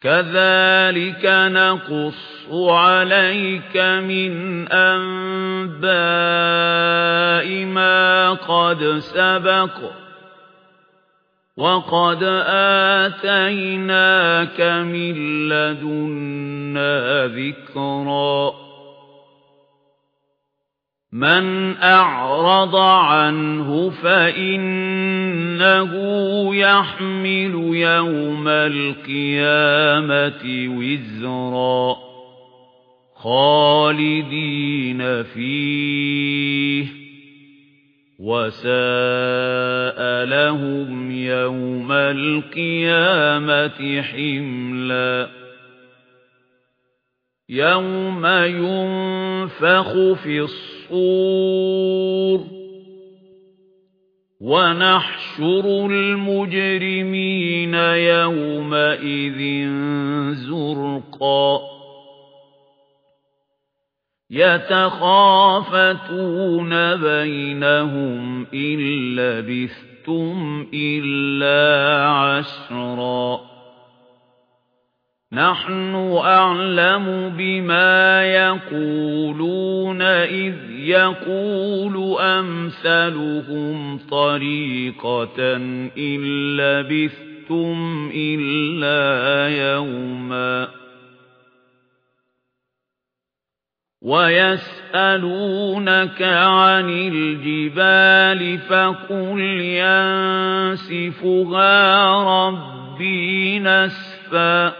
كَذَلِكَ نَقُصُّ عَلَيْكَ مِنْ أَنْبَاءِ مَا قَدْ سَبَقَ وَقَدْ آتَيْنَاكَ مِنْ لَدُنَّا ذِكْرًا مَنْ أَعْرَضَ عَنْهُ فَإِنَّهُ يَحْمِلُ يَوْمَ الْقِيَامَةِ وِزْرًا خَالِدِينَ فِيهِ وَسَاءَ لَهُمْ يَوْمَ الْقِيَامَةِ حِمْلًا يَوْمَ يُنفَخُ فِي الصُّورِ الصُّورِ وَنَحْشُرُ الْمُجْرِمِينَ يَوْمَئِذٍ زُرْقًا. يَتَخَافَتُونَ بَيْنَهُمْ إِن لَّبِثْتُمْ إِلَّا عَشْرًا. نَحْنُ أَعْلَمُ بِمَا يَقُولُونَ إِذْ يَقُولُ أَمْثَلُهُمْ طَرِيقَةً إِن لَّبِثْتُمْ إِلَّا يَوْمًا وَيَسْأَلُونَكَ عَنِ الْجِبَالِ فَقُلْ يَنسِفُهَا رَبِّي نَسْفًا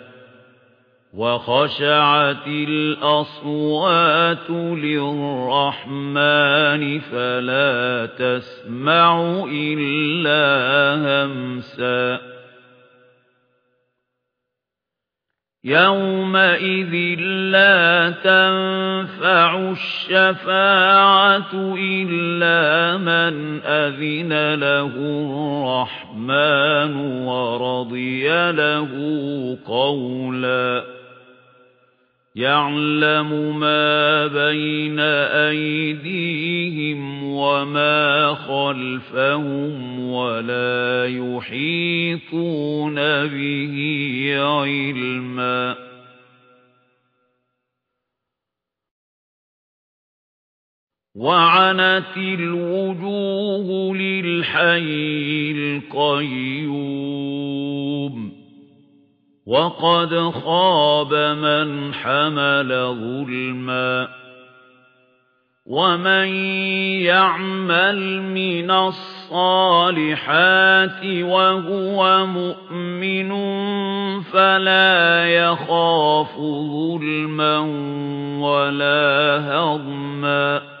وَخَشَعَتِ الْأَصْوَاتُ لِلرَّحْمَنِ فَلَا تَسْمَعُ إِلَّا هَمْسًا. يَوْمَئِذٍ لَّا تَنفَعُ الشَّفَاعَةُ إِلَّا مَنْ أَذِنَ لَهُ الرَّحْمَنُ وَرَضِيَ لَهُ قَوْلًا. يَعْلَمُ مَا بَيْنَ أَيْدِيهِمْ وَمَا خَلْفَهُمْ وَلَا يُحِيطُونَ بِهِ عِلْمًا. وَعَنَتِ الْوُجُوهُ لِلْحَيِّ الْقَيُّومِ. وَقَدْ خَابَ مَنْ حَمَلَ ظُلْمًا وَمَنْ يَعْمَلْ مِنَ الصَّالِحَاتِ وَهُوَ مُؤْمِنٌ فَلَا يَخَافُ ظُلْمًا وَلَا هَضْمًا